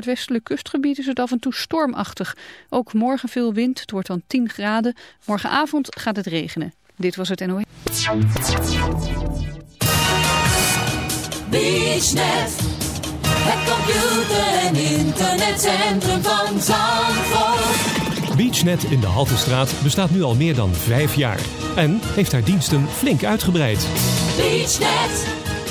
noordwestelijk kustgebied is het af en toe stormachtig. Ook morgen veel wind, het wordt dan 10 graden. Morgenavond gaat het regenen. Dit was het NOE. BeachNet, het computer- en internetcentrum van Zandvoort. BeachNet in de Haltestraat bestaat nu al meer dan vijf jaar. En heeft haar diensten flink uitgebreid. BeachNet,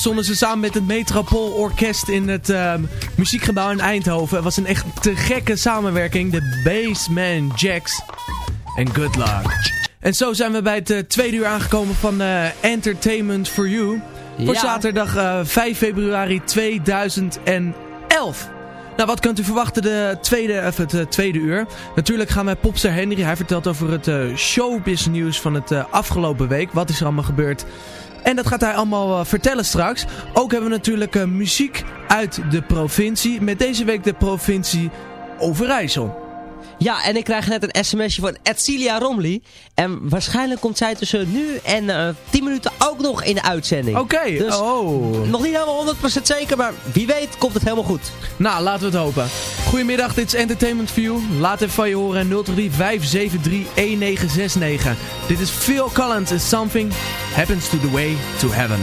Stonden ze samen met het Metropool Orkest in het ehm, muziekgebouw in Eindhoven. Het was een echt te gekke samenwerking. De Bassman Jacks en Good Luck. En zo zijn we bij het eh, tweede uur aangekomen van eh, Entertainment for You. Voor zaterdag eh, 5 februari 2011. Nou, wat kunt u verwachten de tweede, of het eh, tweede uur? Natuurlijk gaan wij Popster Henry. Hij vertelt over het eh showbiz nieuws van het eh, afgelopen week. Wat is er allemaal gebeurd? En dat gaat hij allemaal eh, vertellen straks. Ook hebben we natuurlijk eh, muziek uit de provincie. Met deze week de provincie Overijssel. Ja, en ik krijg net een sms'je van Edcilia Romley. En waarschijnlijk komt zij tussen nu en eh 10 minuten ook nog in de uitzending. Oké, Dus oh. nog niet helemaal 100% zeker, maar wie weet komt het helemaal goed. Nou, laten we het hopen. Goedemiddag, dit is Entertainment View. Laat even van je horen 035 573 1969. Dit is Phil Collins and Something Happens to the Way to Heaven.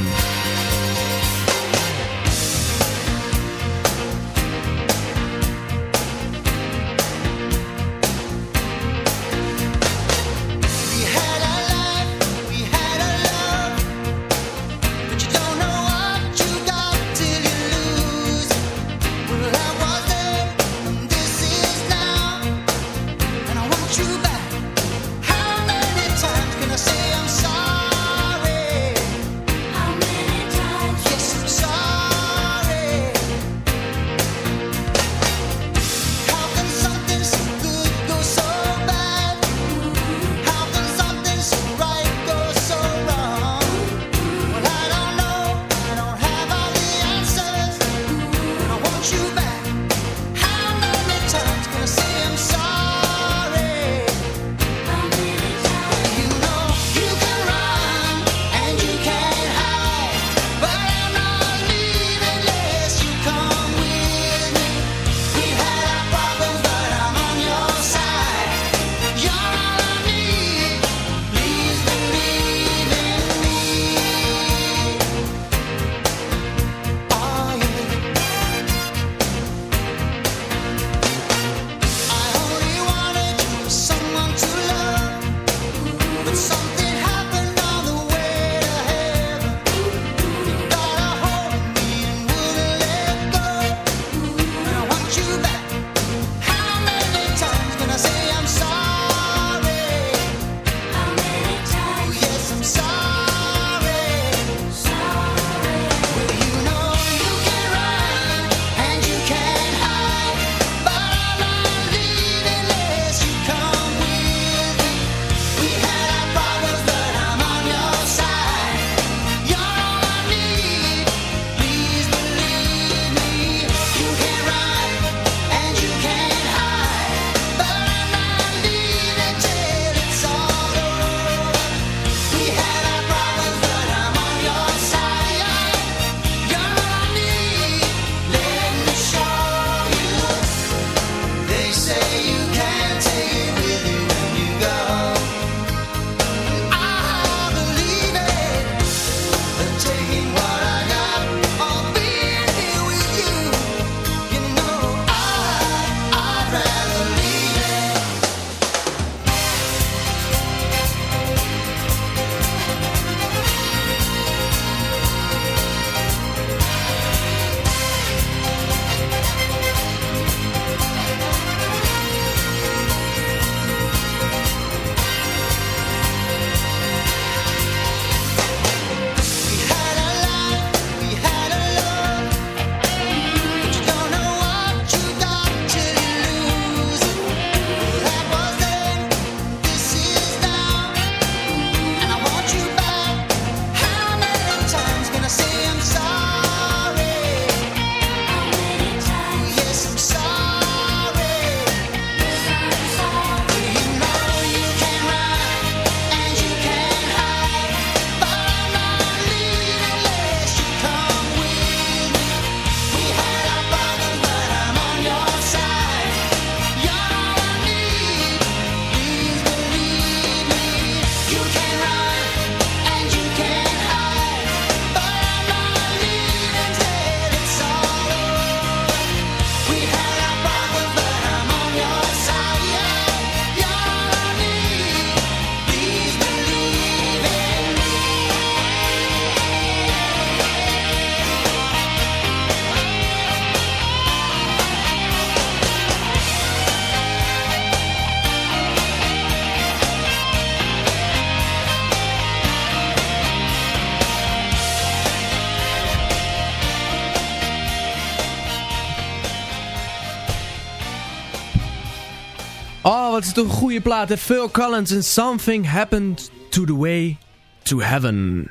Wat is toch een goede plaat. hè? Phil Collins en Something Happened to the Way to Heaven.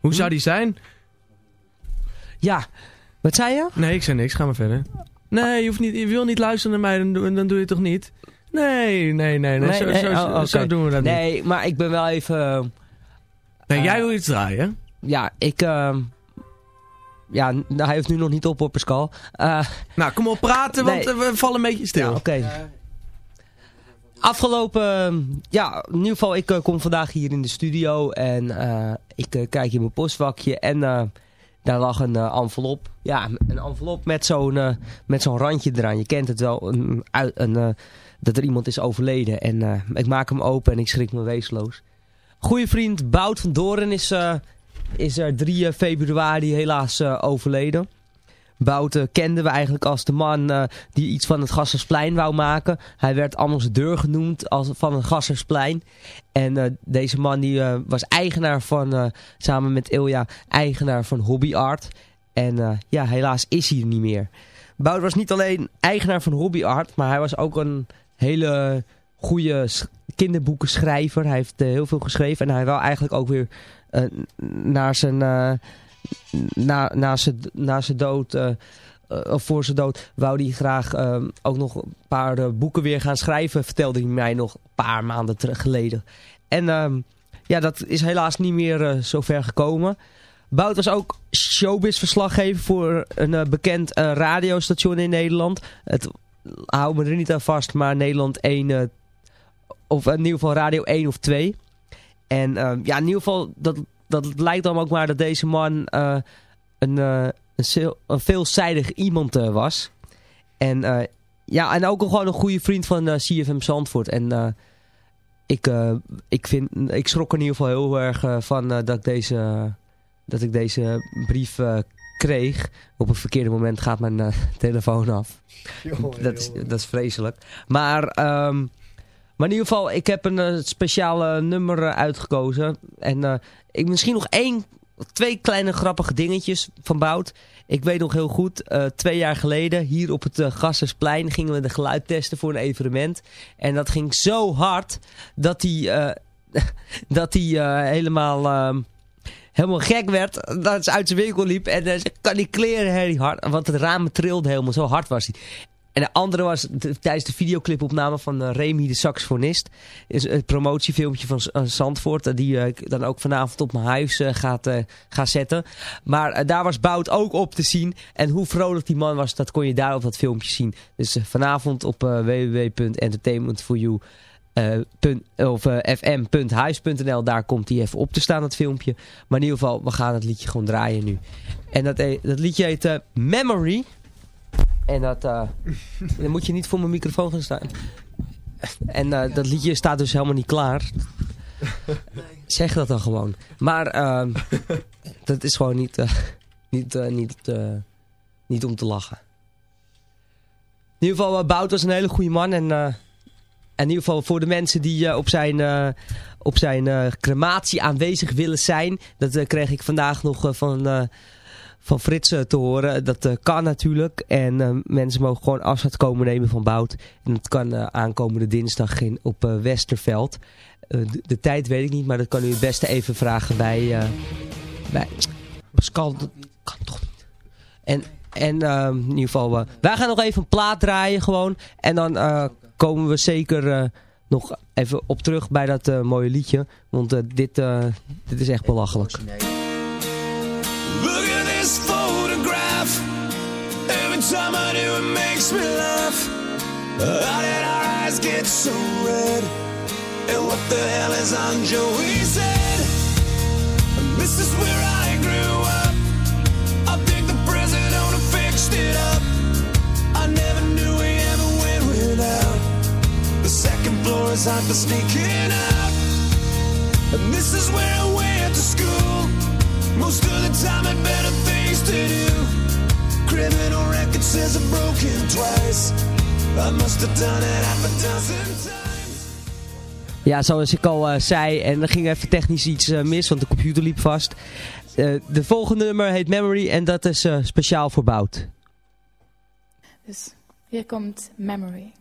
Hoe zou die zijn? Ja, wat zei je? Nee, ik zei niks. Ga maar verder. Nee, je, hoeft niet, je wil niet luisteren naar mij, dan, doe- dan doe je het toch niet? Nee, nee, nee. nee. zo, zo, oh, zo doen we dat niet. Nee, maar ik ben wel even... Nee, jij wil iets draaien. Ja, ik... ehm, ja, n- hij heeft nu nog niet op hoor, Pascal. Eh, Nou, kom op praten, want Nee. we vallen een beetje stil. ja, oké. Afgelopen, ja, in ieder geval, ik eh, kom vandaag hier in de studio en eh, ik eh, kijk in mijn postvakje en daar lag een envelop. Ja, een envelop met zo'n met zo'n randje eraan. Je kent het wel, een, een, dat er iemand is overleden. En ik maak hem open en ik schrik me weesloos. Goeie vriend Bout van Doren is, is er 3 februari helaas overleden. Bouten kenden we eigenlijk als de man eh, die iets van het Gassersplein wou maken. Hij werd ambassadeur genoemd als, van het Gassersplein. En eh, deze man die, eh, was eigenaar van, samen met Ilja, eigenaar van Hobby Art. En ja, helaas is hij er niet meer. Bout was niet alleen eigenaar van Hobby Art, maar hij was ook een hele goede sch- kinderboekenschrijver. Hij heeft heel veel geschreven en hij wil eigenlijk ook weer naar zijn... na, na, zijn, na zijn dood, of voor zijn dood, wou hij graag eh, ook nog een paar boeken weer gaan schrijven, vertelde hij mij nog een paar maanden geleden. En ehm, ja, dat is helaas niet meer zo ver gekomen. Bout was ook showbiz-verslaggever voor een bekend radiostation in Nederland. Het hou me er niet aan vast, maar Nederland 1, eh, of in ieder geval Radio 1 of 2. En ehm, ja, in ieder geval, dat, dat lijkt dan ook maar dat deze man eh, een, eh, een, veelzijdig iemand eh, was. En ja, en ook gewoon een goede vriend van CFM Zandvoort. En ik, ik, vind, ik schrok er in ieder geval heel erg van dat, ik deze, dat ik deze brief kreeg. Op een verkeerde moment gaat mijn telefoon af. dat, is, dat is vreselijk. Maar... ehm, in ieder geval, ik heb een eh, speciale nummer eh, uitgekozen. En eh, ik misschien nog één, twee kleine grappige dingetjes van Bout. Ik weet nog heel goed, twee jaar geleden hier op het Gassersplein gingen we de geluid testen voor een evenement. En dat ging zo hard dat hij dat hij helemaal... ehm, helemaal gek werd, dat ze uit zijn winkel liep en uh, ze kan die kleren heel hard, want het raam trilde helemaal, zo hard was hij. En de andere was de- tijdens de videoclipopname van eh, Remy de saxofonist. Is een promotiefilmpje van eh, Zandvoort. eh, die ik dan ook vanavond op mijn huis gaat, ga zetten. Maar daar was Bout ook op te zien. En hoe vrolijk die man was, dat kon je daar op dat filmpje zien. Dus vanavond op www.entertainmentforyou of fm.huis.nl, daar komt hij even op te staan, dat filmpje. Maar in ieder geval, we gaan het liedje gewoon draaien nu. En dat, dat liedje heet Memory. En dat, eh, dan moet je niet voor mijn microfoon gaan staan. En eh, dat liedje staat dus helemaal niet klaar. Zeg dat dan gewoon. Maar ehm, dat is gewoon niet, eh, niet, niet, niet om te lachen. In ieder geval, Bout was een hele goede man. En, in ieder geval voor de mensen die op zijn, op zijn crematie aanwezig willen zijn. Dat kreeg ik vandaag nog van, van Frits te horen. Dat eh, kan natuurlijk. En eh, mensen mogen gewoon afstand komen nemen van Bout. En dat kan eh, aankomende dinsdag in, op Westerveld. De, de tijd weet ik niet, maar dat kan u het beste even vragen bij... bij Pascal, dat kan toch niet. En, en in ieder geval, wij gaan nog even een plaat draaien gewoon. En dan komen we zeker nog even op terug bij dat mooie liedje. Want dit, dit is echt belachelijk. Every time I do, it makes me laugh. How did our eyes get so red? And what the hell is on Joey's head? This is where I grew up. I think the president owner fixed it up. I never knew we ever went without. The second floor is hot for sneaking out. And this is where I went to school. Most of the time had better things to do. Criminal record says I'm broken twice. I must have done it half a dozen times. Ja, zoals ik al eh, zei, en er ging even technisch iets eh, mis, want de computer liep vast. Eh, de volgende nummer heet Memory en dat is eh, speciaal voor Bout. Dus hier komt Memory.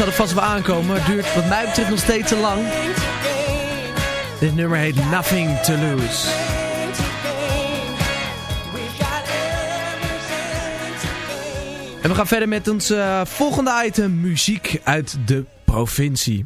Zal er vast wel aankomen. Het duurt wat mij betreft nog steeds te lang. Dit nummer heet Nothing to Lose. En we gaan verder met ons eh, volgende item. Muziek uit de provincie.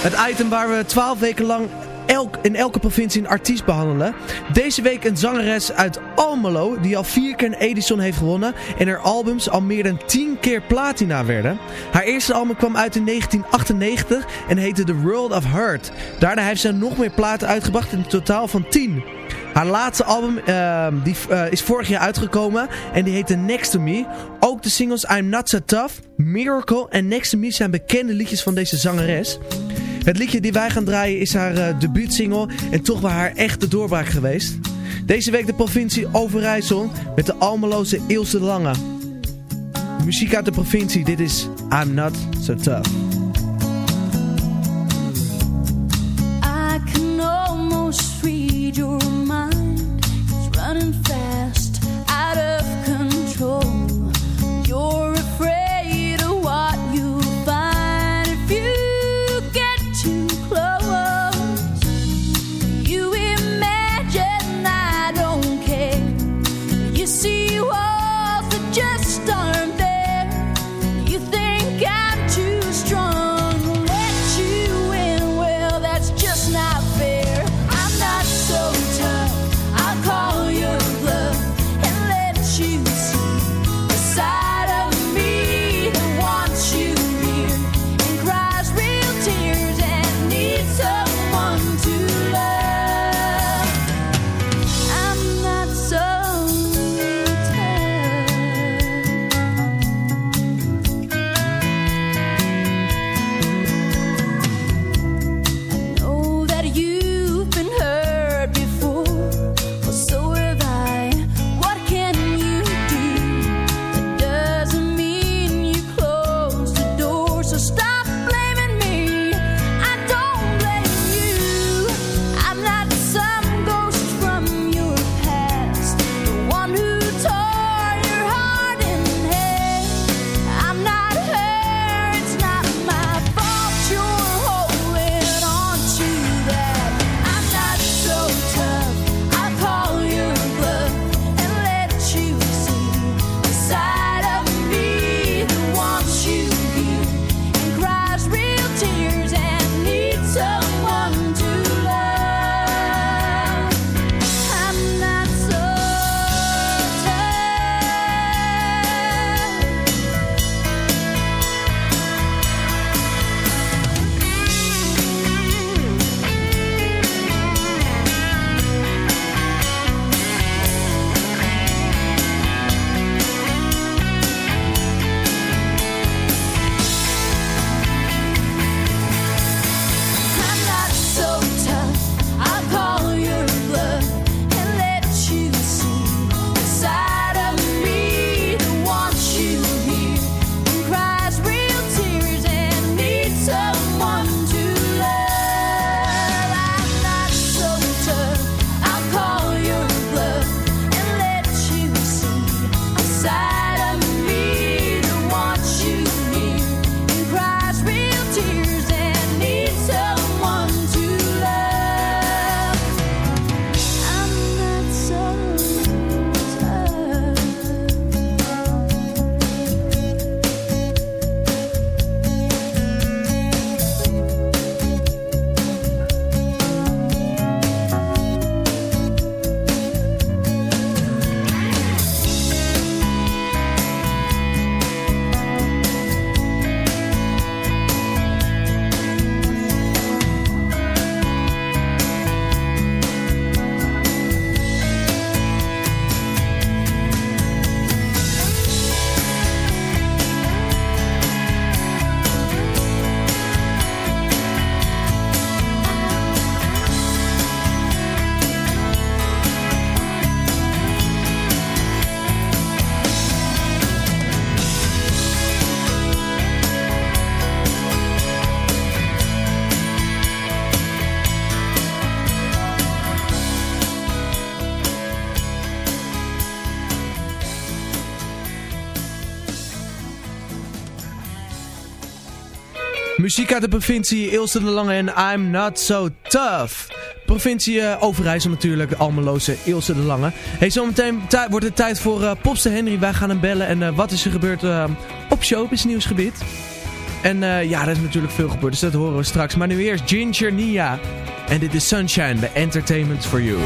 Het item waar we 12 weken lang elk, in elke provincie een artiest behandelen. Deze week een zangeres uit Almelo die al vier keer een Edison heeft gewonnen en haar albums al meer dan 10 keer platina werden. Haar eerste album kwam uit in 1998 en heette The World of Hurt. Daarna heeft ze nog meer platen uitgebracht, in een totaal van 10. Haar laatste album ehm, die, eh, is vorig jaar uitgekomen en die heette Next to Me. Ook de singles I'm Not So Tough, Miracle en Next to Me zijn bekende liedjes van deze zangeres. Het liedje die wij gaan draaien is haar debuutsingle en toch wel haar echte doorbraak geweest. Deze week de provincie Overijssel met de Almeloze Ilse Lange. Muziek uit de provincie, dit is I'm Not So Tough. Muziek uit de provincie Ilse de Lange en I'm Not So Tough. Provincie eh, Overijssel natuurlijk, de Almeloze Ilse de Lange. Hey, zometeen wordt het tijd voor uh, Popster Henry. Wij gaan hem bellen en eh, wat is er gebeurd uh, op het nieuwsgebied. En ja, er is natuurlijk veel gebeurd, dus dat horen we straks. Maar nu eerst Ginger Nia. En dit is Sunshine the Entertainment For You.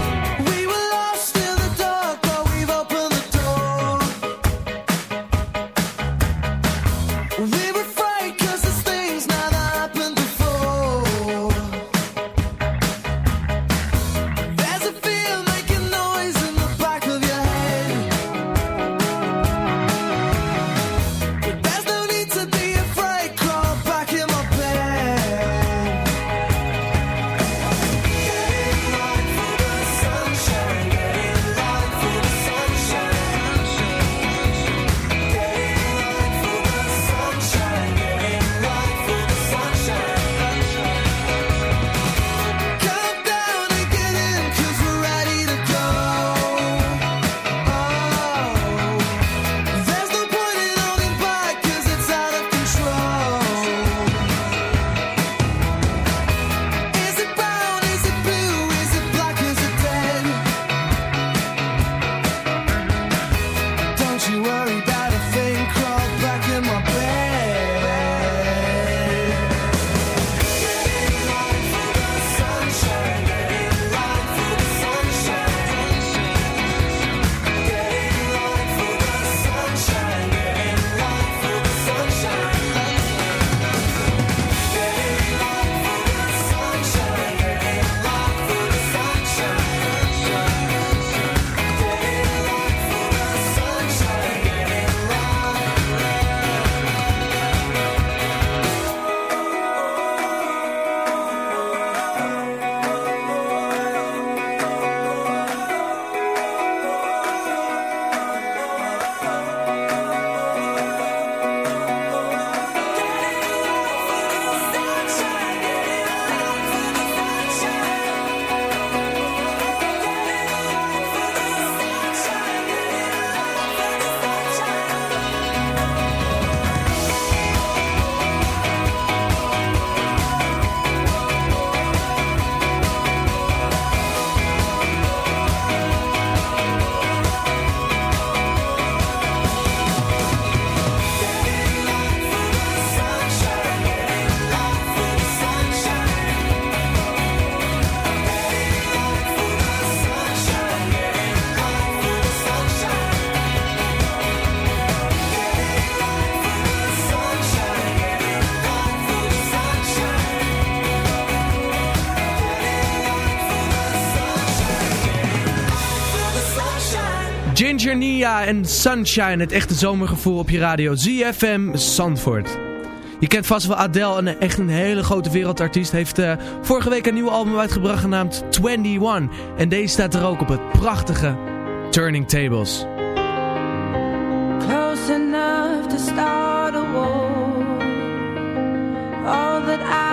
Major en Sunshine, het echte zomergevoel op je radio. ZFM Zandvoort. Je kent vast wel Adele, een, echt een hele grote wereldartiest. Heeft eh, vorige week een nieuw album uitgebracht genaamd 21. En deze staat er ook op het prachtige Turning Tables. Close enough to start a war. All that I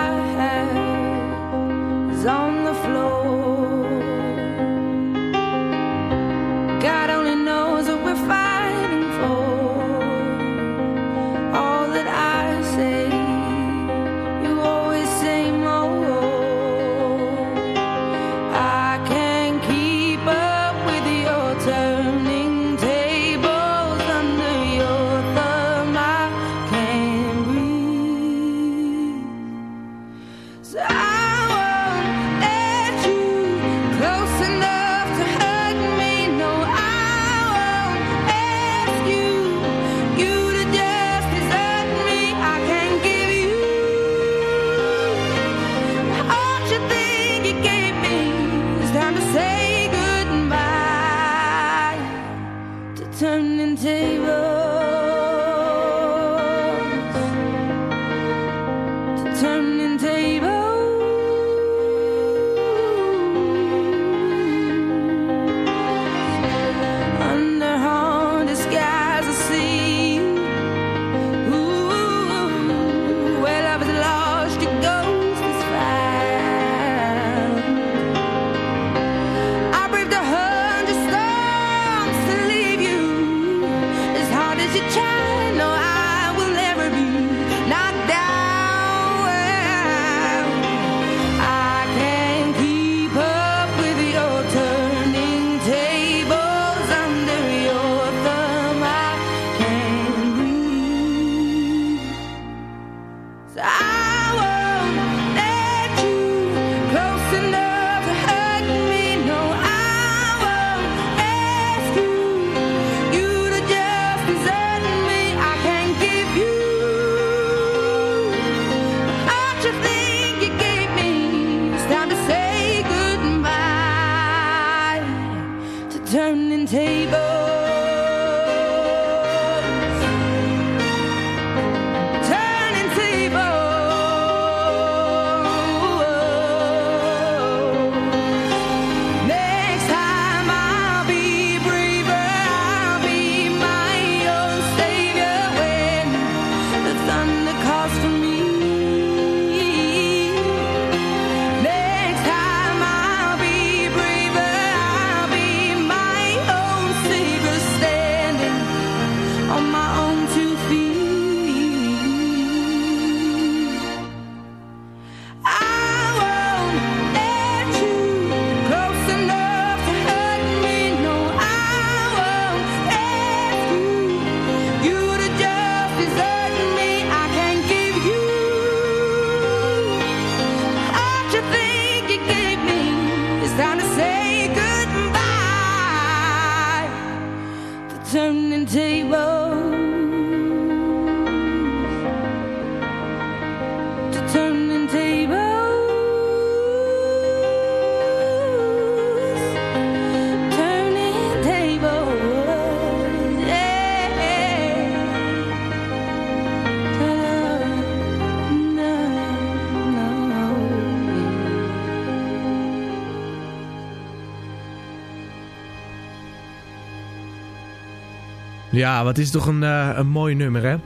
Ja, wat is toch een, eh, een mooi nummer, hè?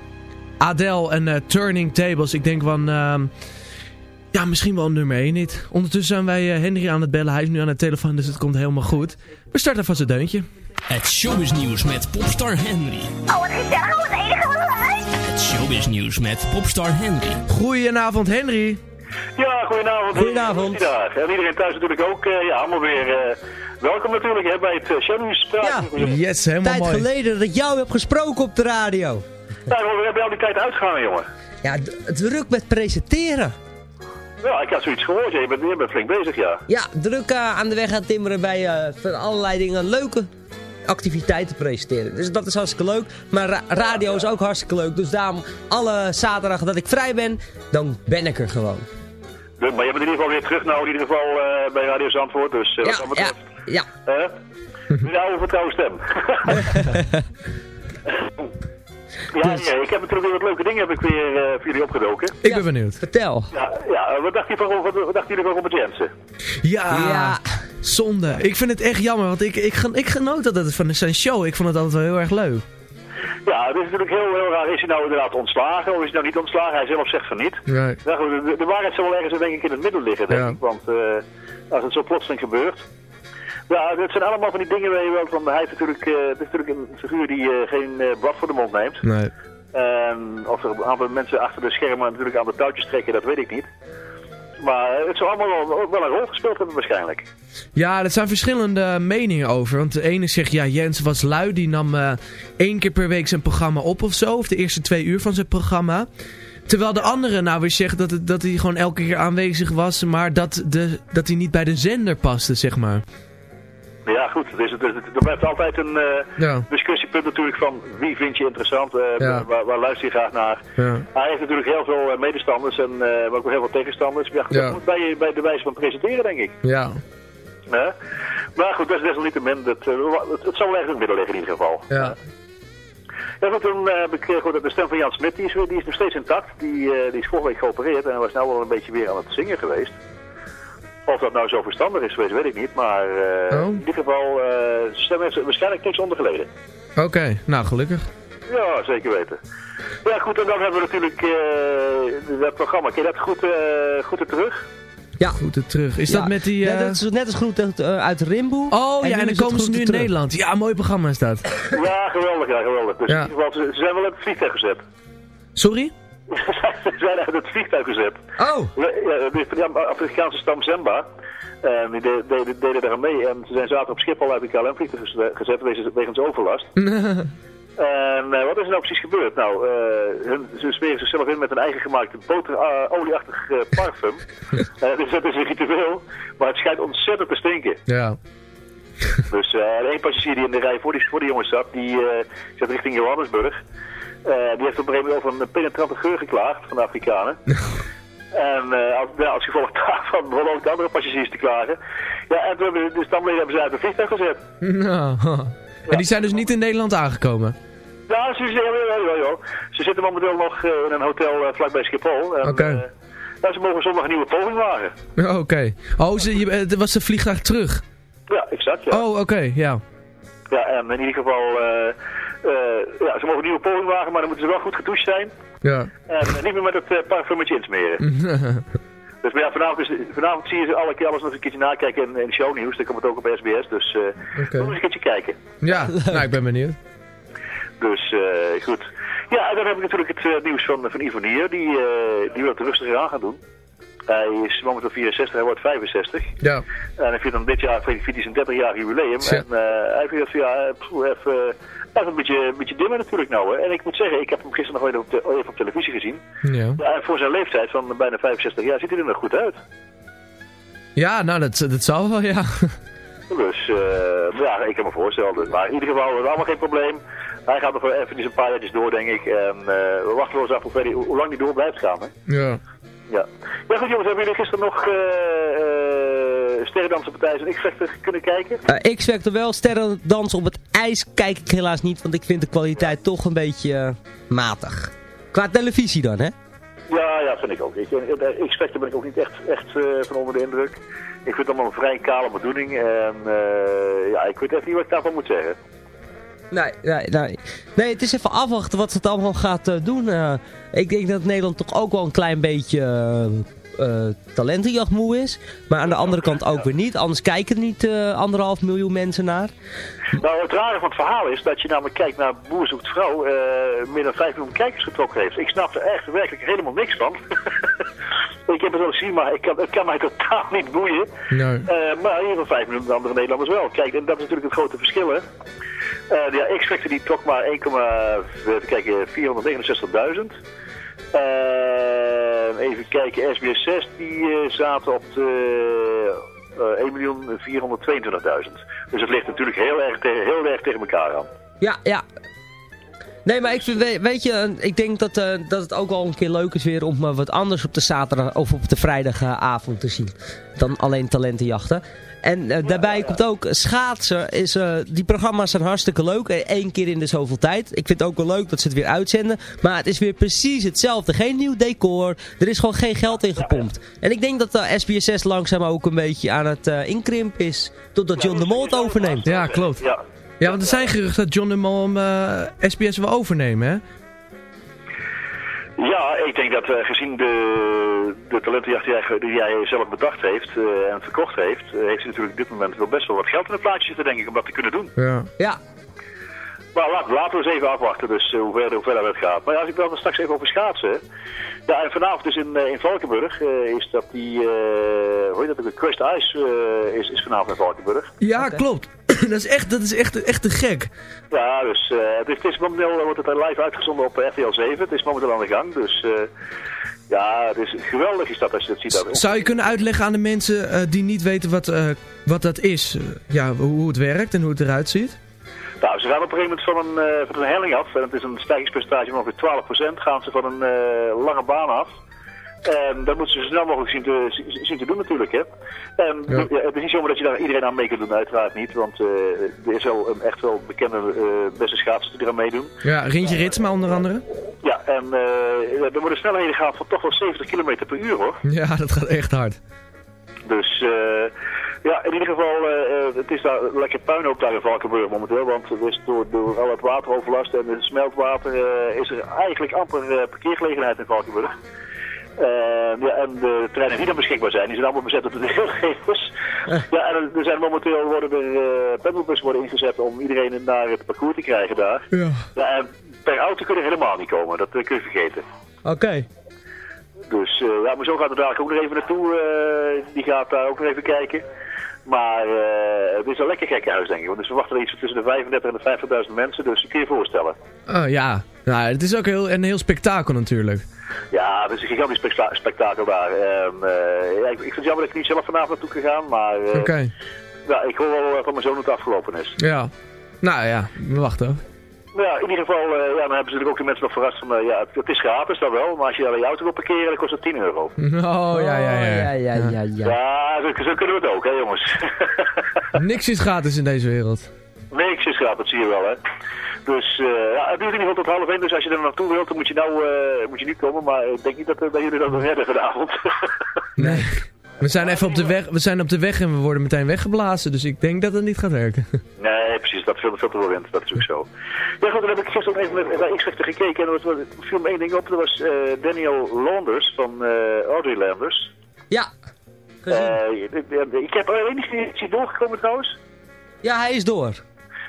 Adele en eh, Turning Tables. Ik denk van... ehm, ja, misschien wel nummer 1 niet. Ondertussen zijn wij eh, Henry aan het bellen. Hij is nu aan de telefoon, dus het komt helemaal goed. We starten vast het deuntje. Het showbiznieuws met popstar Henry. Oh, wat gezellig, wat enige wat. Het showbiznieuws met popstar Henry. Goedenavond, Henry. Ja, goedenavond. Goedenavond. En iedereen thuis natuurlijk ook. eh, ja, allemaal weer eh, welkom natuurlijk hè, bij het uh, Ja. Yes, helemaal Tijd mooi. geleden dat ik jou heb gesproken op de radio. Ja, we hebben al die tijd uitgegaan, jongen. Ja, druk met presenteren. Ja, ik had zoiets gehoord. Ja, je, bent, je bent flink bezig, ja. Ja, druk aan de weg aan timmeren bij eh, van allerlei dingen leuke activiteiten presenteren. Dus dat is hartstikke leuk. Maar ra- radio is ook hartstikke leuk. Dus daarom alle zaterdag dat ik vrij ben, dan ben ik er gewoon. Maar je bent in ieder geval weer terug nou in ieder geval eh, bij Radio Zandvoort. Dus eh, wat Ja, dat ja, betreft, ja. hè? Met jouw vertrouwde stem. ja, Dus- nee, ik heb natuurlijk weer wat leuke dingen heb ik weer eh, voor jullie opgedoken. Ik ben benieuwd. Vertel. Ja, ja wat dacht je van, wat, wat dachten jullie van Robert Jensen? Ja, Ja. zonde. Ik vind het echt jammer, want ik, ik, gen- ik genoot altijd van zijn show. Ik vond het altijd wel heel erg leuk. Ja, het is natuurlijk heel, heel raar. Is hij nou inderdaad ontslagen of is hij nou niet ontslagen? Hij zelf zegt van niet. Nee. Goed, de, de waarheid zal wel ergens denk ik in het midden liggen, denk Ja. ik. Want eh, als het zo plotseling gebeurt. Ja, het zijn allemaal van die dingen waar je wel van. Hij is natuurlijk, eh, het is natuurlijk een figuur die eh, geen blad voor de mond neemt. Nee. En of er een aantal mensen achter de schermen natuurlijk aan de touwtjes trekken, dat weet ik niet. Maar het zal allemaal wel, wel een rol gespeeld hebben waarschijnlijk. Ja, er zijn verschillende meningen over. Want de ene zegt, ja, Jens was lui. Die nam eh, één keer per week zijn programma op of zo. Of de eerste twee uur van zijn programma. Terwijl de andere nou weer zegt dat, het, dat hij gewoon elke keer aanwezig was. Maar dat, de, dat hij niet bij de zender paste, zeg maar. Maar ja, goed, het is, er blijft altijd een eh, Ja. discussiepunt natuurlijk van wie vind je interessant, eh, Ja. waar, waar luister je graag naar. Ja. Hij heeft natuurlijk heel veel eh, medestanders en maar ook heel veel tegenstanders. Ja, goed. Dat moet bij, bij de wijze van presenteren, denk ik. Ja. Maar goed, dat is desalniettemin. Dat, het, het zal wel ergens in het midden liggen in ieder geval. Ja. Ja, goed, toen heb ik eh, gehoord dat de stem van Jan Smit, die is, die is nog steeds intact. Die, die is vorige week geopereerd en hij was nou wel een beetje weer aan het zingen geweest. Of dat nou zo verstandig is geweest, weet ik niet. Maar eh, Oh. in ieder geval, eh, zijn stem heeft waarschijnlijk niks onder geleden. Oké, nou gelukkig. Ja, zeker weten. Ja, goed, en dan hebben we natuurlijk eh, dat programma. Ken je dat goed, eh, goed er terug? Ja. Goed er terug. Is Ja, dat met die... eh, dat is net als goed uit, uit Rimboe. Oh ja, en dan komen ze nu in terug. Nederland. Ja, mooi programma is dat. Ja, geweldig, ja, geweldig. Dus Ja. in ieder geval, ze, ze zijn wel uit het vliegtuig gezet. Sorry? Ze zijn uit het vliegtuig gezet. Oh! Ja, de van die Afrikaanse stam Zemba. En die de- de- de- deden daar mee. En ze zijn zaterdag op Schiphol uit de KLM-vliegtuig geze- gezet wegens, overlast. En eh, wat is er nou precies gebeurd? Nou, eh, hun, ze smeren zichzelf in met een eigen gemaakte boterolieachtig eh, parfum. Dus dat is een ritueel, maar het schijnt ontzettend te stinken. ja. Dus één passagier die in de rij voor die, voor die jongens zat, die zat richting Johannesburg. Eh, die heeft op een gegeven moment over een penetrante geur geklaagd van de Afrikanen. En eh, als, ja, als gevolg daarvan begonnen ook de andere passagiers te klagen. Ja, en toen hebben de stamleden hebben ze uit het vliegtuig gezet. Nou, En die zijn dus niet in Nederland aangekomen? Ja, ze, ja, ze zitten momenteel nog eh, in een hotel vlakbij Schiphol. Oké. eh, ja, ze mogen zondag een nieuwe poging wagen. Oké. Oh, ze, je, het was de vliegtuig terug? Ja, exact, ja. Oh, oké, ja. Ja, en in ieder geval, ja, ze mogen nieuwe poging wagen, maar dan moeten ze wel goed gedoucht zijn. Ja. En eh, niet meer met het uh, parfumetje insmeren. Dus maar ja, vanavond, is, vanavond zie je ze alle keer alles nog een keertje nakijken in, in shownieuws. Dan komt het ook op SBS, dus eh Oké. nog eens een keertje kijken. ja, nou, ik ben benieuwd. Dus eh, goed. Ja, en dan heb ik natuurlijk het eh, nieuws van, van Ivonier. Die, eh, die wil het rustiger aan gaan doen. Hij is momenteel 64, hij wordt 65. Ja. En hij vindt dan dit jaar vindt hij zijn 30 jaar jubileum. En eh, hij vindt van ja, eh, even, even een beetje, een beetje dimmer natuurlijk nou. Hè. En ik moet zeggen, ik heb hem gisteren nog even op, te- even op televisie gezien. Ja. Voor zijn leeftijd van bijna 65 jaar ziet hij er nog goed uit. Ja, nou, dat, dat zal wel, ja. Dus eh, ja, ik kan me voorstellen. Dus, maar in ieder geval, dat is allemaal geen probleem. Hij gaat nog even een paar jaartjes door, denk ik. En eh, we wachten wel eens af hoe, lang die door blijft gaan. Hè. Ja. Ja. ja, goed jongens, hebben jullie gisteren nog eh uh, sterrendansenpartij en X-Factor kunnen kijken? Eh X-Factor wel, sterrendans op het ijs kijk ik helaas niet, want ik vind de kwaliteit toch een beetje eh, matig. Qua televisie dan, hè? Ja, ja, vind ik ook. Ik, eh, X-Factor ben ik ook niet echt, echt eh, van onder de indruk. Ik vind het allemaal een vrij kale bedoeling. En eh, ja, ik weet echt niet wat ik daarvan moet zeggen. Nee, nee, nee. nee, het is even afwachten wat het allemaal gaat eh, doen. Eh, ik denk dat Nederland toch ook wel een klein beetje eh, eh, talentenjacht moe is. Maar aan de andere kant ook weer niet. Anders kijken er niet eh, anderhalf miljoen mensen naar. Nou, het rare van het verhaal is dat je namelijk kijkt naar Boer zoekt vrouw, eh meer dan 5 miljoen kijkers getrokken heeft. Ik snap er echt werkelijk helemaal niks van. ik heb het wel gezien, maar ik kan, het kan mij totaal niet boeien. Nee. Eh, maar in ieder geval 5 miljoen de andere Nederlanders wel. Kijk, en dat is natuurlijk het grote verschil, hè. Eh, ja, X-Factor die trok maar 1, even kijken, 469.000. Eh, even kijken, SBS 6 die eh, zaten op de eh 1.422.000. Dus het ligt natuurlijk heel erg, heel erg tegen elkaar aan. Ja, ja. Nee, maar ik weet je, eh, ik denk dat, eh, dat het ook wel een keer leuk is weer om eh, wat anders op de zaterdag of op de vrijdagavond te zien. Dan alleen talentenjachten. En eh, daarbij komt ook schaatsen. Is, eh, die programma's zijn hartstikke leuk. Eén keer in de zoveel tijd. Ik vind het ook wel leuk dat ze het weer uitzenden. Maar het is weer precies hetzelfde. Geen nieuw decor. Er is gewoon geen geld in gepompt. En ik denk dat de SBS6 langzaam ook een beetje aan het eh, inkrimpen is. Totdat John de Mol het overneemt. Ja, klopt. Ja. Ja, want er zijn geruchten dat John de Mol hem eh, SBS wil overnemen, hè? Ja, ik denk dat eh, gezien de, de talentenjacht die hij, die hij zelf bedacht heeft eh, en verkocht heeft, eh, heeft hij natuurlijk op dit moment wel best wel wat geld in het plaatje zitten, denk ik, om dat te kunnen doen. Ja. Ja. Maar laten, laten we eens even afwachten, dus hoe ver, hoe ver dat gaat. Maar ja, als ik dan straks even over schaatsen. Ja, en vanavond dus in, in Valkenburg eh, is dat die, eh hoe heet dat ook, Crushed Ice eh, is, is vanavond in Valkenburg. Ja, klopt. dat is echt, dat is echt, echt te gek. Ja, dus eh, het, is, het is momenteel wordt het live uitgezonden op eh, RTL 7. Het is momenteel aan de gang, dus eh, ja, het is geweldig is dat als je dat ziet. Dat Zou je kunnen uitleggen aan de mensen eh, die niet weten wat, eh, wat dat is? eh, ja, hoe het werkt en hoe het eruit ziet? Nou, ze gaan op een gegeven moment van een, eh, van een helling af. En het is een stijgingspercentage van ongeveer 12%. Gaan ze van een eh, lange baan af. En dat moeten ze zo snel mogelijk zien te, zien- zien te doen natuurlijk. Hè. Ja. ja, het is niet zomaar dat je daar iedereen aan mee kunt doen, uiteraard niet. Want eh, er is wel een echt wel bekende eh, beste schaatsers die eraan meedoen. Ja, Rintje Ritsma onder andere. Ja, en eh, er worden snelheden gehaald van toch wel 70 km per uur hoor. Ja, dat gaat echt hard. Dus eh, ja, in ieder geval, eh, eh, het is daar lekker puinhoop daar in Valkenburg momenteel. Want er is door, door al het wateroverlast en het smeltwater eh, is er eigenlijk amper eh, parkeergelegenheid in Valkenburg. Eh, ja, en de treinen die dan beschikbaar zijn, die zijn allemaal bezet op de deelgevers. Ja, en er- zijn momenteel worden er uh, pendelbussen worden ingezet om iedereen naar het parcours te krijgen daar. Ja. Ja, en per auto kunnen er helemaal niet komen, dat eh, kun je vergeten. Oké. Dus eh, ja, mijn zoon gaat er dadelijk ook nog even naartoe. eh, die gaat daar ook nog even kijken. Maar eh, het is een lekker gekke huis, denk ik. Want we verwachten iets tussen de 35 en de 50.000 mensen. Dus je kun je je voorstellen. Oh, ja. Nou, het is ook heel, een heel spektakel natuurlijk. Ja, het is een gigantisch spekta- spektakel daar. En, eh, ja, ik, ik vind het jammer dat ik niet zelf vanavond naartoe kan gaan. Maar eh, Oké. ja, ik hoor wel van mijn zoon hoe het afgelopen is. Ja. Nou ja, we wachten. Nou ja, in ieder geval, eh, ja, dan hebben ze natuurlijk ook de mensen nog verrast van, eh, ja, het, het is gratis dan wel, maar als je alleen je auto wil parkeren, dan kost het 10 euro. Oh, ja, ja, ja. ja, ja, ja, ja. Ja, zo, zo kunnen we het ook, hè jongens. Niks is gratis in deze wereld. Niks is gratis, dat zie je wel, hè. Dus eh, ja, het duurt in ieder geval tot half één, dus als je er naartoe wilt, dan moet je nou eh, moet je niet komen. Maar ik denk niet dat, dat jullie dat nog redden vanavond. Nee. We zijn even op de weg, we zijn op de weg en we worden meteen weggeblazen, dus ik denk dat het niet gaat werken. nee, precies, dat veel, veel te veel wind, dat is ook zo. Ja goed, dan heb ik gisteren ook even met- X-Factor gekeken en er was, viel me één ding op. Dat was eh, Daniel Launders van eh Audrey Landers. Ja, Eh, ik heb alleen niet gezien, is hij doorgekomen trouwens? Ja, hij is door.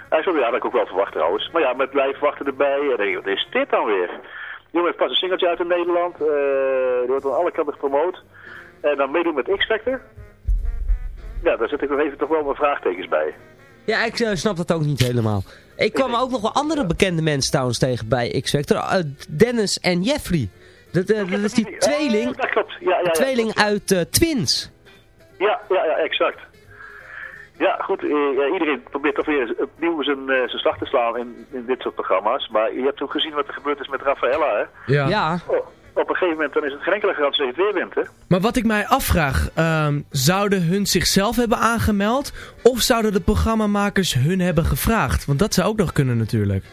Hij zo, ja, dat had ik ook wel verwacht trouwens. Maar ja, met blijven wachten erbij. En denk ik, wat is dit dan weer? Die jongen heeft pas een singeltje uit in Nederland. eh, die wordt aan alle kanten gepromoot. En dan meedoen met X-Factor. Ja, daar zit ik nog even toch wel mijn vraagtekens bij. Ja, ik eh, snap dat ook niet helemaal. Ik kwam ook nog wel andere bekende mensen trouwens tegen bij X-Factor. Eh, Dennis en Jeffrey. Dat, dat is die tweeling, Dat klopt. Ja, ja, ja, tweeling uit Twins. Ja, ja, ja, exact. Ja, goed. eh, ja, iedereen probeert toch weer opnieuw zijn, eh, zijn slag te slaan in, in dit soort programma's. Maar je hebt ook gezien wat er gebeurd is met Rafaella, hè? Ja. Ja. Oh, op een gegeven moment dan is het geen enkele garantie dat je het weer wint, hè? Maar wat ik mij afvraag, ehm, zouden hun zichzelf hebben aangemeld of zouden de programmamakers hun hebben gevraagd? Want dat zou ook nog kunnen natuurlijk.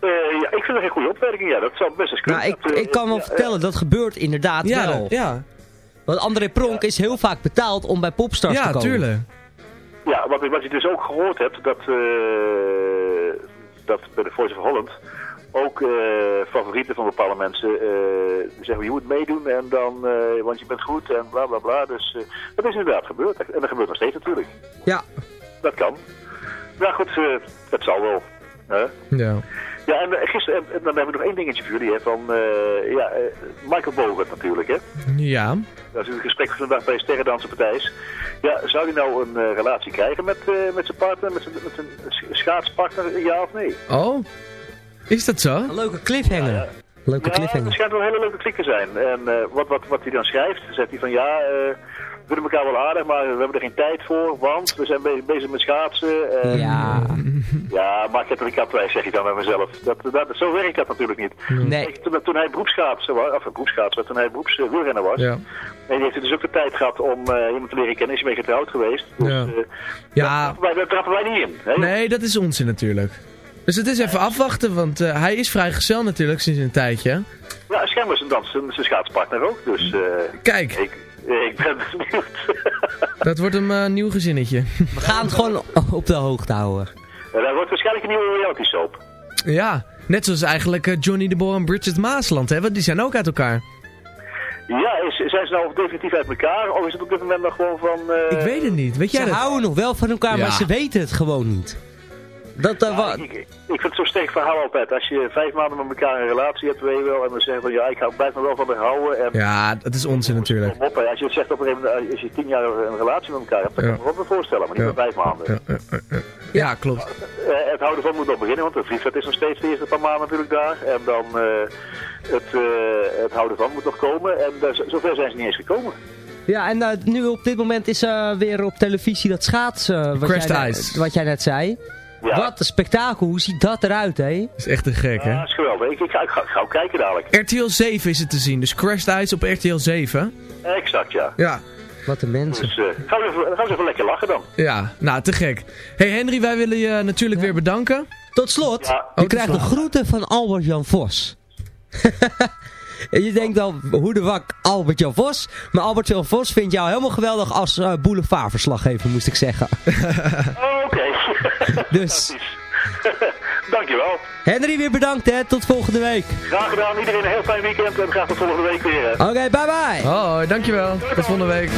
Eh, ja, ik vind het geen goede opmerking. Ja, dat zou best eens kunnen. Nou, ik, Dat, ik kan wel ja, vertellen, dat gebeurt inderdaad Ja, wel. ja. Want André Pronk is heel vaak betaald om bij Popstars te Ja, komen. tuurlijk. Ja, wat, wat je dus ook gehoord hebt, dat, eh, dat bij de Voice of Holland ook eh, favorieten van bepaalde mensen eh, zeggen je moet meedoen en dan, want je bent goed en bla bla bla. Dus dat is inderdaad gebeurd. En dat gebeurt nog steeds natuurlijk. Ja. Dat kan. Ja goed, het zal wel. Hè? Ja. Ja, en eh, gisteren, en, en dan hebben we nog één dingetje voor jullie, hè, van eh, ja, eh, Michael Bogert natuurlijk, hè. Ja. Dat is een gesprek van vandaag bij Sterrendansen Partijs. Ja, zou hij nou een eh, relatie krijgen met, eh, met zijn partner, met zijn, met zijn sch- schaatspartner, ja of nee? Oh, is dat zo? Een leuke cliffhanger. Ja, cliffhanger. het schijnt wel een hele leuke klik te zijn. En eh, wat, wat, wat hij dan schrijft, zegt hij van ja, eh, we vinden elkaar wel aardig, maar we hebben er geen tijd voor, want we zijn be- bezig met schaatsen. En, Ja. Ja, maak het er een kat bij, zeg ik dan bij mezelf. Dat, dat, zo werkt dat natuurlijk niet. Nee. Toen, toen hij beroepsschaatser was, of beroepsschaatser, toen hij beroepswielrenner was, Ja. en heeft hij dus ook de tijd gehad om eh, iemand te leren kennen, is hij mee getrouwd geweest. Dus, Ja. eh, Ja, wij, daar trappen wij niet in. Hè? nee, dat is onzin natuurlijk. Dus het is even afwachten, want eh, hij is vrijgezel natuurlijk sinds een tijdje. Ja, schijnbaar is een dans, zijn, zijn schaatspartner ook, dus eh, Kijk, ik, ik ben benieuwd. dat wordt een eh, nieuw gezinnetje. We gaan het gewoon op de hoogte houden. Ja, dat wordt waarschijnlijk een nieuwe reality soap. ja, net zoals eigenlijk Johnny de Boer en Bridget Maasland, hè, want die zijn ook uit elkaar. Ja, is, zijn ze nou definitief uit elkaar? Of is het op dit moment nog gewoon van... eh, Ik weet het niet, weet jij Ze dat? houden nog wel van elkaar, Ja. maar ze weten het gewoon niet. Dat, eh, wa- Ik, ik, ik vind het zo'n sterk verhaal altijd. Als je vijf maanden met elkaar een relatie hebt, weet je wel. En dan zeggen van ja, ik hou, blijf me wel van haar houden. En, Ja, dat is onzin natuurlijk. Op, als je het zegt op een gegeven moment, als je tien jaar een relatie met elkaar hebt, dan Ja. kan ik me wel voorstellen. Maar niet Ja. met vijf maanden. Ja, ja, ja, ja. ja, klopt. Eh, het houden van moet nog beginnen, want de vriendschap is nog steeds de eerste paar maanden natuurlijk daar. En dan eh, het, eh, het houden van moet nog komen. En zover zijn ze niet eens gekomen. Ja, en eh, nu op dit moment is eh, weer op televisie dat schaatsen. eh, wat, Crashed jij net- Ice. wat jij net zei. Ja. Wat een spektakel, hoe ziet dat eruit, hé? Dat is echt een gek, Ja, hè? dat is geweldig. Ik, ik, ga, ik ga gauw kijken dadelijk. RTL 7 is het te zien, dus Crashed Ice op RTL 7. Exact, ja. Ja, Wat een mensen. Dus eh, gaan, we even, gaan we even lekker lachen dan. ja, nou, te gek. Hey Henry, wij willen je natuurlijk weer bedanken. Tot slot, Ja. je tot krijgt de groeten van Albert-Jan Vos. en je denkt dan, hoe de wak Albert-Jan Vos? Maar Albert-Jan Vos vindt jou helemaal geweldig als eh boulevardverslaggever, moest ik zeggen. Oh, Oké. Dus, Dankjewel. Henry weer bedankt hè, tot volgende week. Graag gedaan. Iedereen een heel fijn weekend en graag tot volgende week weer. Oké, bye bye. Hoi, dankjewel. Tot volgende week.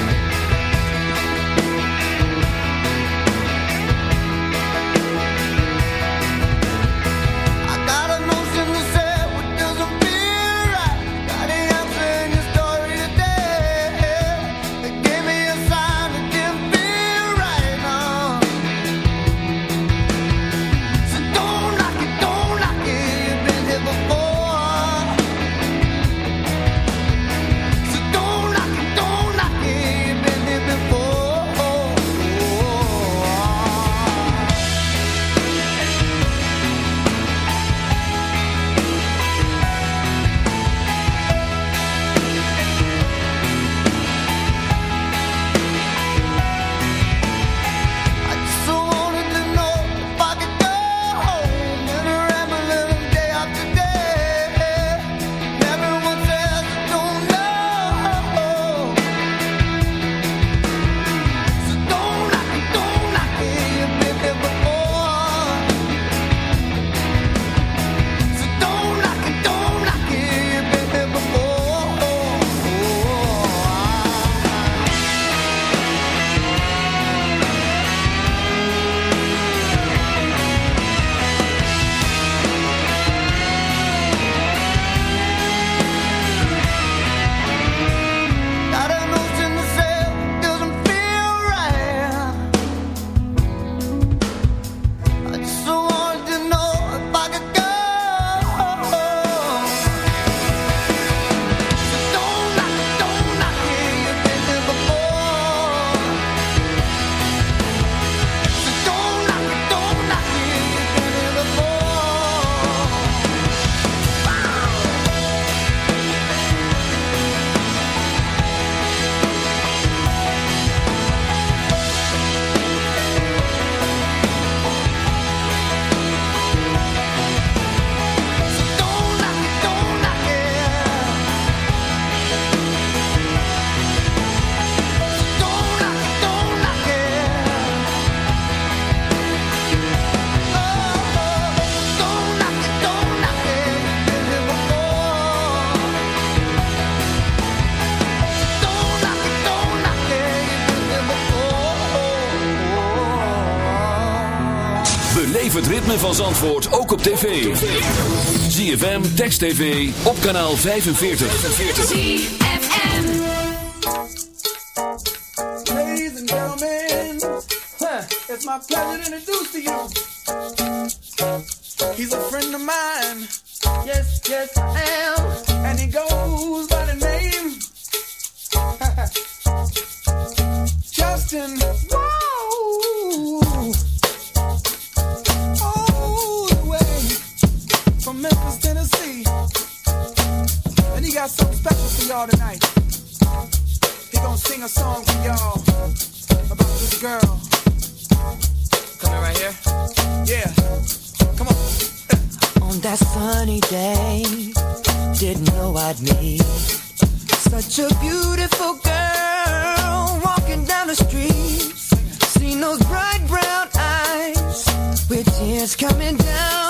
op tv. ZFM, Text TV, op kanaal 45. ZFM Ladies and gentlemen, pleasure it's coming down.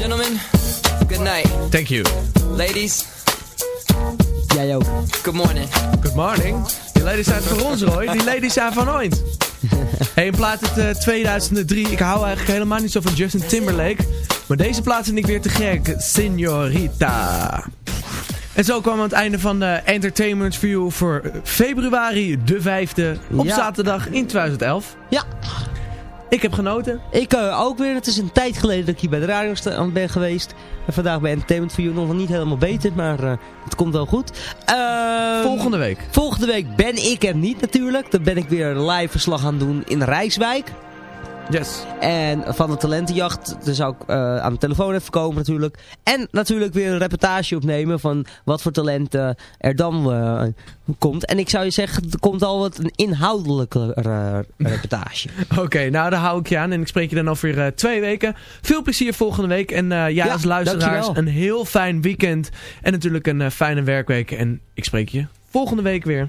Gentlemen, good night. Thank you. Ladies. Jij ook. Good morning. Good morning. Die ladies zijn voor ons, Roy. Die ladies zijn van ooit. Hey, een plaat uit eh, 2003. Ik hou eigenlijk helemaal niet zo van Justin Timberlake. Maar deze plaat vind ik weer te gek. Senorita. En zo kwam aan het einde van de Entertainment View voor februari de 5e op zaterdag in 2011. Ja. Ik heb genoten. Ik eh, ook weer. Het is een tijd geleden dat ik hier bij de radio ben geweest. En vandaag bij Entertainment for You nog niet helemaal beter, maar eh, het komt wel goed. Ehm, Volgende week. Volgende week ben ik er niet natuurlijk. Dan ben ik weer live verslag aan doen in Rijswijk. Yes. En van de talentenjacht, daar zou ik eh, aan de telefoon even komen natuurlijk. En natuurlijk weer een reportage opnemen van wat voor talenten er dan eh, komt. En ik zou je zeggen, er komt al wat een inhoudelijke eh, reportage. Oké, nou daar hou ik je aan en ik spreek je dan over eh, twee weken. Veel plezier volgende week en ja, Ja, als luisteraars dankjewel. een heel fijn weekend en natuurlijk een fijne werkweek. En ik spreek je volgende week weer.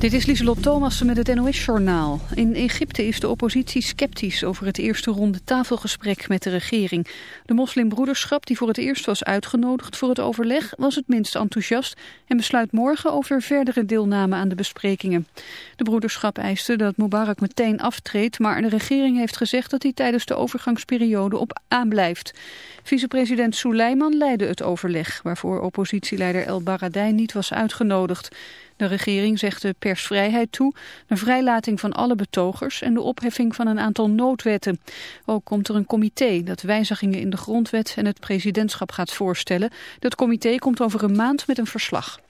Dit is Lieselot Thomassen met het NOS-journaal. In Egypte is de oppositie sceptisch over het eerste ronde tafelgesprek met de regering. De moslimbroederschap, die voor het eerst was uitgenodigd voor het overleg, was het minst enthousiast en besluit morgen over verdere deelname aan de besprekingen. De broederschap eiste dat Mubarak meteen aftreedt, maar de regering heeft gezegd dat hij tijdens de overgangsperiode op aanblijft. Vicepresident Suleiman leidde het overleg, waarvoor oppositieleider El Baradei niet was uitgenodigd. De regering zegt de persvrijheid toe, de vrijlating van alle betogers en de opheffing van een aantal noodwetten. Ook komt er een comité dat wijzigingen in de grondwet en het presidentschap gaat voorstellen. Dat comité komt over een maand met een verslag.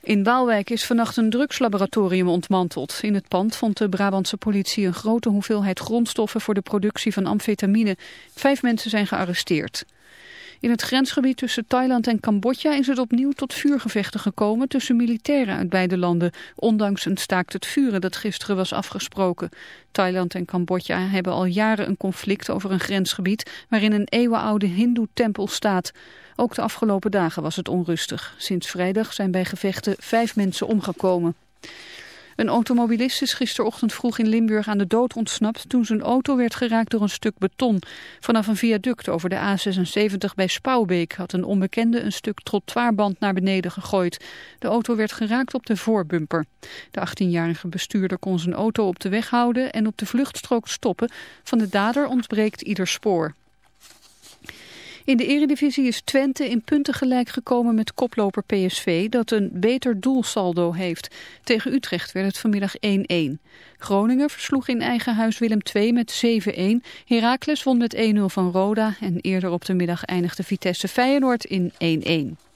In Waalwijk is vannacht een drugslaboratorium ontmanteld. In het pand vond de Brabantse politie een grote hoeveelheid grondstoffen voor de productie van amfetamine. Vijf mensen zijn gearresteerd. In het grensgebied tussen Thailand en Cambodja is het opnieuw tot vuurgevechten gekomen tussen militairen uit beide landen, ondanks een staakt het vuren dat gisteren was afgesproken. Thailand en Cambodja hebben al jaren een conflict over een grensgebied waarin een eeuwenoude hindoe-tempel staat. Ook de afgelopen dagen was het onrustig. Sinds vrijdag zijn bij gevechten vijf mensen omgekomen. Een automobilist is gisterochtend vroeg in Limburg aan de dood ontsnapt toen zijn auto werd geraakt door een stuk beton. Vanaf een viaduct over de A76 bij Spouwbeek had een onbekende een stuk trottoirband naar beneden gegooid. De auto werd geraakt op de voorbumper. De 18-jarige bestuurder kon zijn auto op de weg houden en op de vluchtstrook stoppen. Van de dader ontbreekt ieder spoor. In de eredivisie is Twente in punten gelijk gekomen met koploper PSV dat een beter doelsaldo heeft. Tegen Utrecht werd het vanmiddag 1-1. Groningen versloeg in eigen huis Willem II met 7-1. Heracles won met 1-0 van Roda en eerder op de middag eindigde Vitesse Feyenoord in 1-1.